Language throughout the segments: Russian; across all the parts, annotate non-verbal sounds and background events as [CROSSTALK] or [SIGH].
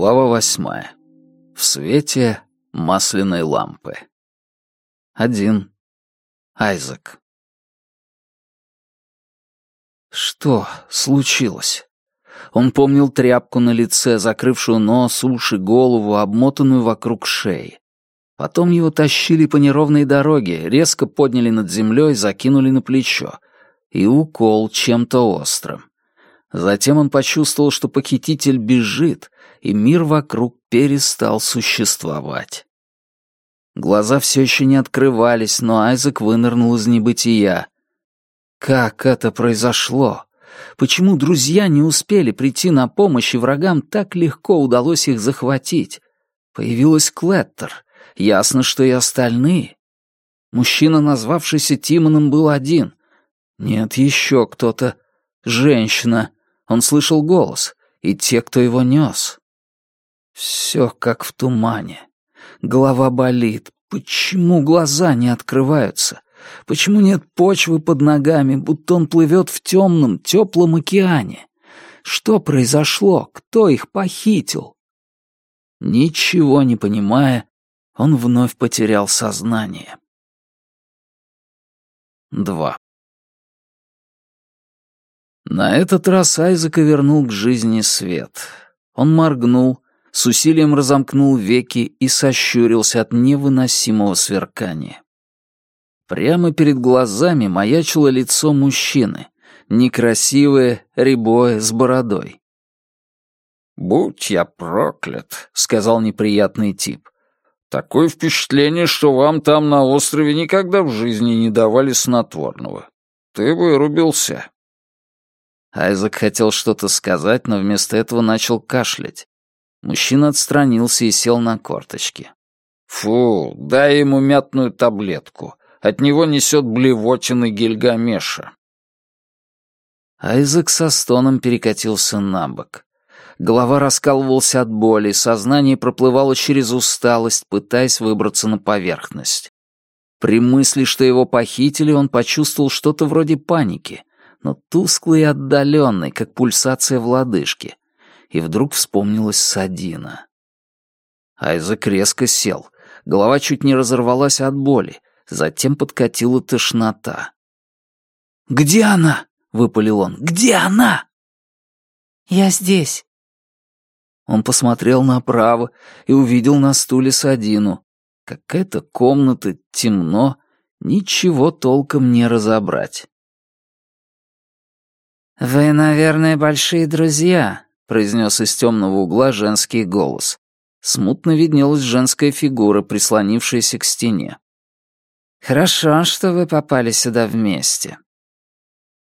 Глава восьмая. В свете масляной лампы. Один. Айзек. Что случилось? Он помнил тряпку на лице, закрывшую нос, уши, голову, обмотанную вокруг шеи. Потом его тащили по неровной дороге, резко подняли над землей, закинули на плечо. И укол чем-то острым. Затем он почувствовал, что похититель бежит, и мир вокруг перестал существовать. Глаза все еще не открывались, но Айзек вынырнул из небытия. Как это произошло? Почему друзья не успели прийти на помощь, и врагам так легко удалось их захватить? Появилась Клеттер. Ясно, что и остальные. Мужчина, назвавшийся Тимоном, был один. Нет, еще кто-то. Женщина. Он слышал голос. И те, кто его нес. Все как в тумане. Голова болит. Почему глаза не открываются? Почему нет почвы под ногами, будто он плывет в темном, теплом океане? Что произошло? Кто их похитил? Ничего не понимая, он вновь потерял сознание. Два. На этот раз Айзека вернул к жизни свет. Он моргнул, с усилием разомкнул веки и сощурился от невыносимого сверкания. Прямо перед глазами маячило лицо мужчины, некрасивое, рябое, с бородой. «Будь я проклят», — сказал неприятный тип. «Такое впечатление, что вам там на острове никогда в жизни не давали снотворного. Ты вырубился». Айзек хотел что-то сказать, но вместо этого начал кашлять. Мужчина отстранился и сел на корточки. «Фу, дай ему мятную таблетку. От него несет блевотины Гильгамеша». Айзек со стоном перекатился на бок. Голова раскалывался от боли, сознание проплывало через усталость, пытаясь выбраться на поверхность. При мысли, что его похитили, он почувствовал что-то вроде паники, но тусклый и отдаленный, как пульсация в лодыжке, и вдруг вспомнилась Садина. Айзек резко сел. Голова чуть не разорвалась от боли. Затем подкатила тошнота. «Где она?» — выпалил он. «Где она?» «Я здесь». Он посмотрел направо и увидел на стуле Садину. Какая-то комната, темно, ничего толком не разобрать. «Вы, наверное, большие друзья», произнес из темного угла женский голос. Смутно виднелась женская фигура, прислонившаяся к стене. «Хорошо, что вы попали сюда вместе».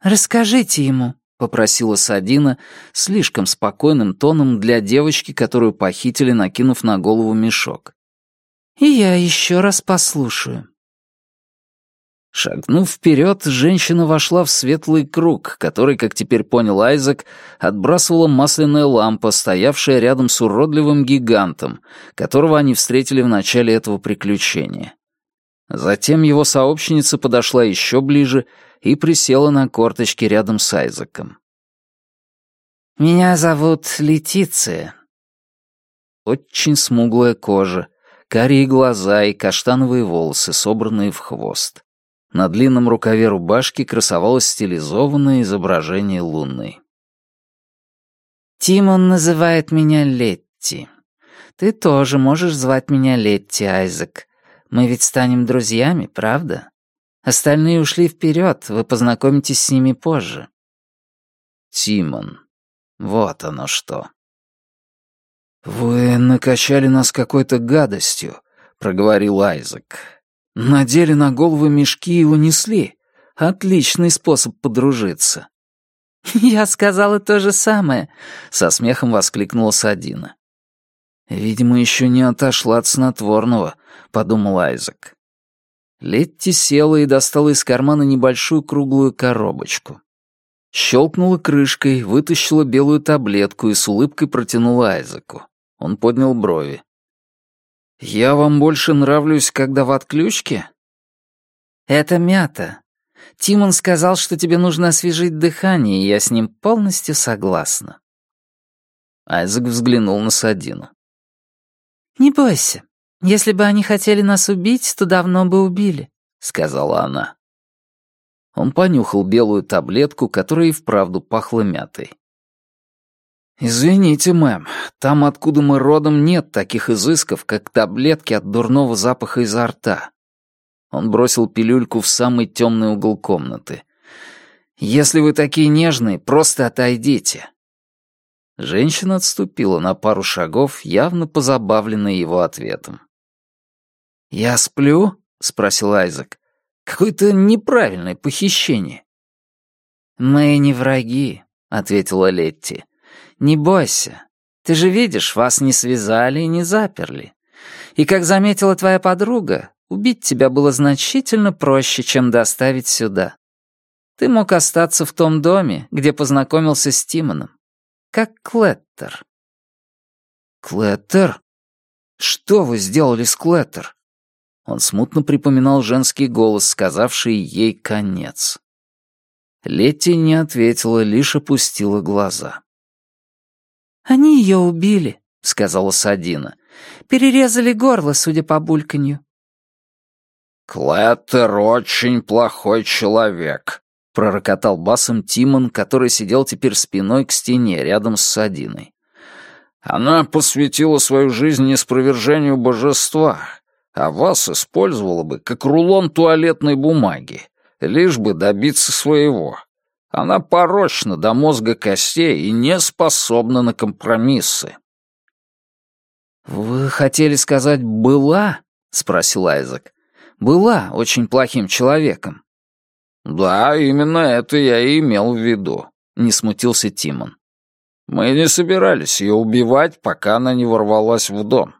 «Расскажите ему», — попросила Садина слишком спокойным тоном для девочки, которую похитили, накинув на голову мешок. «И я еще раз послушаю». Шагнув вперед, женщина вошла в светлый круг, который, как теперь понял Айзек, отбрасывала масляная лампа, стоявшая рядом с уродливым гигантом, которого они встретили в начале этого приключения. Затем его сообщница подошла еще ближе и присела на корточки рядом с Айзеком. «Меня зовут Летиция». Очень смуглая кожа, карие глаза и каштановые волосы, собранные в хвост. На длинном рукаве рубашки красовалось стилизованное изображение луны. «Тимон называет меня Летти. Ты тоже можешь звать меня Летти, Айзек. Мы ведь станем друзьями, правда? Остальные ушли вперед, вы познакомитесь с ними позже». «Тимон. Вот оно что». «Вы накачали нас какой-то гадостью», — проговорил Айзек. Надели на головы мешки и унесли. Отличный способ подружиться». [LAUGHS] «Я сказала то же самое», — со смехом воскликнула Садина. «Видимо, еще не отошла от снотворного», — подумал Айзек. Летти села и достала из кармана небольшую круглую коробочку. Щелкнула крышкой, вытащила белую таблетку и с улыбкой протянула Айзеку. Он поднял брови. Я вам больше нравлюсь, когда в отключке? Это мята. Тимон сказал, что тебе нужно освежить дыхание, и я с ним полностью согласна. Айзек взглянул на Садину. «Не бойся. Если бы они хотели нас убить, то давно бы убили», — сказала она. Он понюхал белую таблетку, которая и вправду пахла мятой. «Извините, мэм, там, откуда мы родом, нет таких изысков, как таблетки от дурного запаха изо рта». Он бросил пилюльку в самый темный угол комнаты. «Если вы такие нежные, просто отойдите». Женщина отступила на пару шагов, явно позабавленная его ответом. «Я сплю?» — спросил Айзек. «Какое-то неправильное похищение». «Мы не враги», — ответила Летти. Не бойся. Ты же видишь, вас не связали и не заперли. И, как заметила твоя подруга, убить тебя было значительно проще, чем доставить сюда. Ты мог остаться в том доме, где познакомился с Тимоном. Как Клеттер. Клеттер? Что вы сделали с Клеттер? Он смутно припоминал женский голос, сказавший ей конец. Летти не ответила, лишь опустила глаза. «Они ее убили», — сказала Садина. «Перерезали горло, судя по бульканью». «Клеттер очень плохой человек», — пророкотал басом Тимон, который сидел теперь спиной к стене рядом с Садиной. «Она посвятила свою жизнь неспровержению божества, а вас использовала бы как рулон туалетной бумаги, лишь бы добиться своего. Она порочна до мозга костей и не способна на компромиссы». «Вы хотели сказать «была»?» — спросил Айзек. «Была очень плохим человеком». «Да, именно это я и имел в виду», — не смутился Тимон. «Мы не собирались ее убивать, пока она не ворвалась в дом».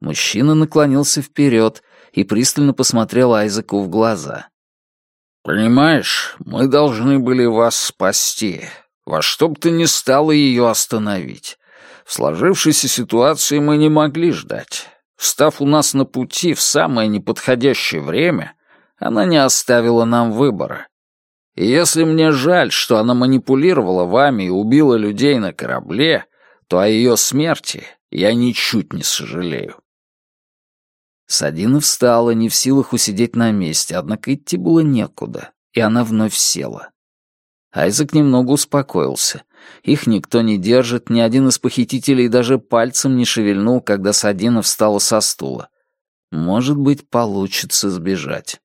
Мужчина наклонился вперед и пристально посмотрел Айзеку в глаза. Понимаешь, мы должны были вас спасти. Во что бы то ни стало ее остановить. В сложившейся ситуации мы не могли ждать. Встав у нас на пути в самое неподходящее время, она не оставила нам выбора. И если мне жаль, что она манипулировала вами и убила людей на корабле, то о ее смерти я ничуть не сожалею. Садина встала, не в силах усидеть на месте, однако идти было некуда, и она вновь села. Айзек немного успокоился. Их никто не держит, ни один из похитителей даже пальцем не шевельнул, когда Садина встала со стула. Может быть, получится сбежать.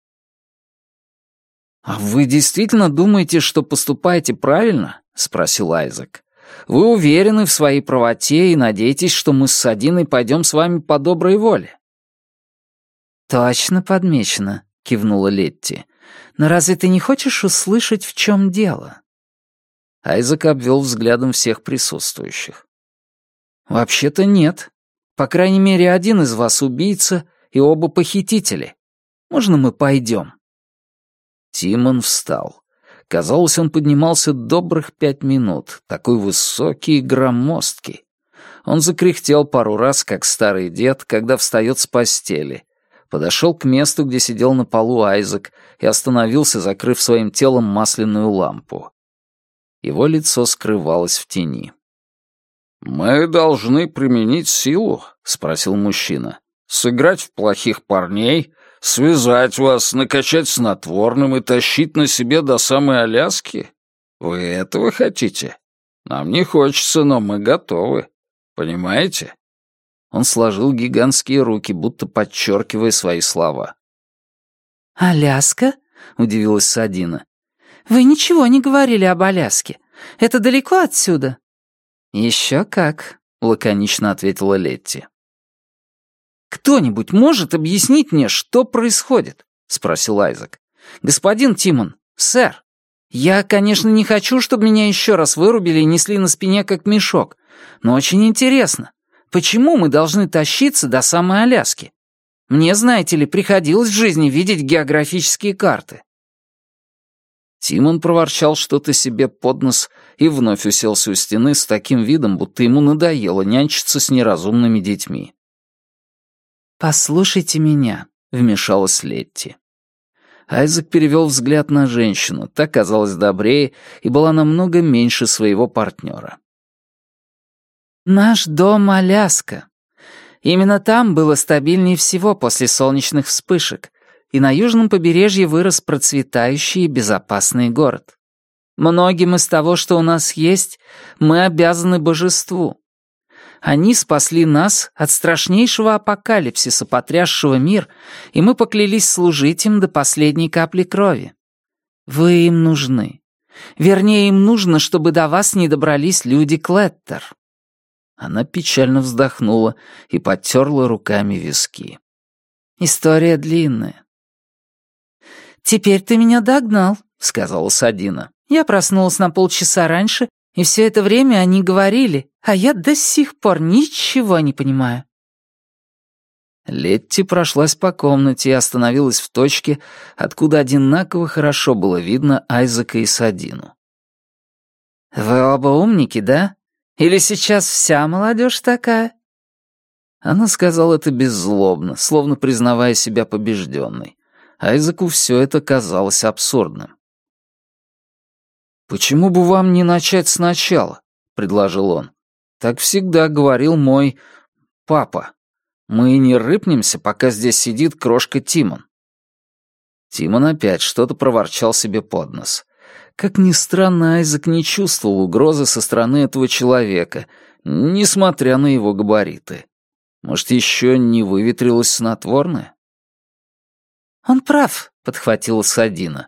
«А вы действительно думаете, что поступаете правильно?» — спросил Айзек. «Вы уверены в своей правоте и надеетесь, что мы с Садиной пойдем с вами по доброй воле?» «Точно подмечено», — кивнула Летти. «Но разве ты не хочешь услышать, в чем дело?» Айзек обвел взглядом всех присутствующих. «Вообще-то нет. По крайней мере, один из вас убийца и оба похитители. Можно мы пойдем?» Тимон встал. Казалось, он поднимался добрых пять минут, такой высокий и громоздкий. Он закряхтел пару раз, как старый дед, когда встает с постели, подошел к месту, где сидел на полу Айзек, и остановился, закрыв своим телом масляную лампу. Его лицо скрывалось в тени. «Мы должны применить силу?» — спросил мужчина. «Сыграть в плохих парней, связать вас, накачать снотворным и тащить на себе до самой Аляски? Вы этого хотите? Нам не хочется, но мы готовы. Понимаете?» Он сложил гигантские руки, будто подчеркивая свои слова. «Аляска?» — удивилась Садина. «Вы ничего не говорили об Аляске. Это далеко отсюда?» «Еще как», — лаконично ответила Летти. «Кто-нибудь может объяснить мне, что происходит?» — спросил Айзек. «Господин Тимон, сэр, я, конечно, не хочу, чтобы меня еще раз вырубили и несли на спине как мешок, но очень интересно. Почему мы должны тащиться до самой Аляски? Мне, знаете ли, приходилось в жизни видеть географические карты». Тимон проворчал что-то себе под нос и вновь уселся у стены с таким видом, будто ему надоело нянчиться с неразумными детьми. «Послушайте меня», — вмешалась Летти. Айзек перевел взгляд на женщину, та казалась добрее и была намного меньше своего партнера. Наш дом Аляска. Именно там было стабильнее всего после солнечных вспышек, и на южном побережье вырос процветающий и безопасный город. Многим из того, что у нас есть, мы обязаны божеству. Они спасли нас от страшнейшего апокалипсиса, потрясшего мир, и мы поклялись служить им до последней капли крови. Вы им нужны. Вернее, им нужно, чтобы до вас не добрались люди Клеттер. Она печально вздохнула и подтерла руками виски. «История длинная». «Теперь ты меня догнал», — сказала Садина. «Я проснулась на полчаса раньше, и все это время они говорили, а я до сих пор ничего не понимаю». Летти прошлась по комнате и остановилась в точке, откуда одинаково хорошо было видно Айзека и Садину. «Вы оба умники, да?» Или сейчас вся молодежь такая?» Она сказала это беззлобно, словно признавая себя побежденной. Айзеку все это казалось абсурдным. «Почему бы вам не начать сначала?» — предложил он. «Так всегда говорил мой папа. Мы не рыпнемся, пока здесь сидит крошка Тимон». Тимон опять что-то проворчал себе под нос. Как ни странно, Айзек не чувствовал угрозы со стороны этого человека, несмотря на его габариты. Может, еще не выветрилось снотворное? «Он прав», — подхватила Садина.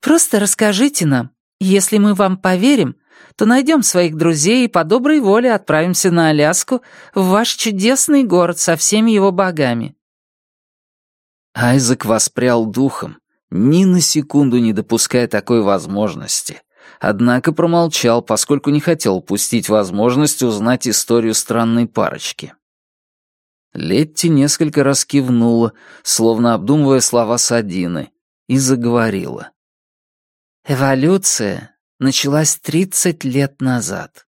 «Просто расскажите нам. Если мы вам поверим, то найдем своих друзей и по доброй воле отправимся на Аляску, в ваш чудесный город со всеми его богами». Айзек воспрял духом ни на секунду не допуская такой возможности. Однако промолчал, поскольку не хотел упустить возможность узнать историю странной парочки. Летти несколько раз кивнула, словно обдумывая слова Садины, и заговорила. «Эволюция началась 30 лет назад.